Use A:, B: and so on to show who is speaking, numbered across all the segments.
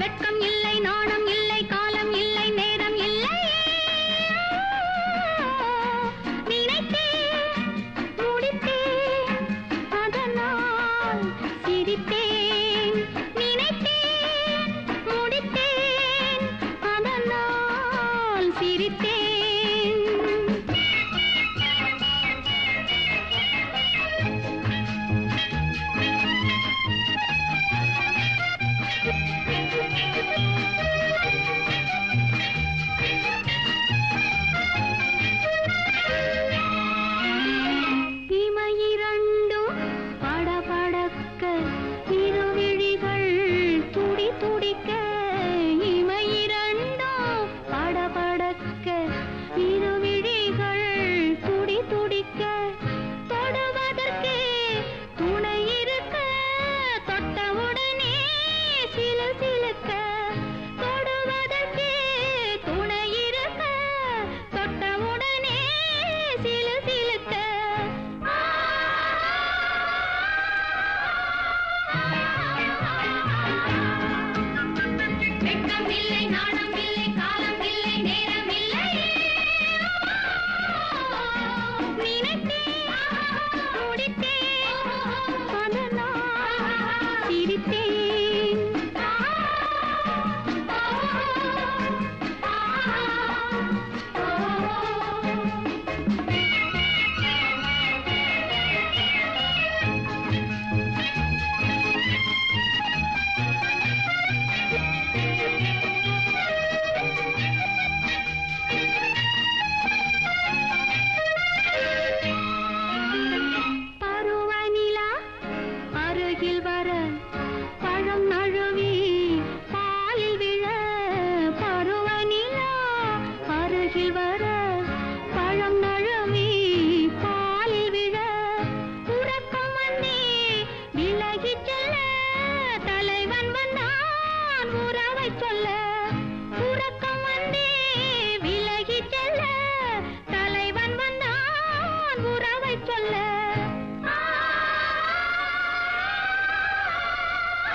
A: வெட்கம் இல்லை நாணம் இல்லை காலம் இல்லை நேரம் இல்லை. நினைத்தேன் முடித்தேன் அதனால் சிரித்தேன். நினைத்தேன் முடித்தேன் அதனால் சிரித்தேன்.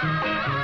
A: Thank you.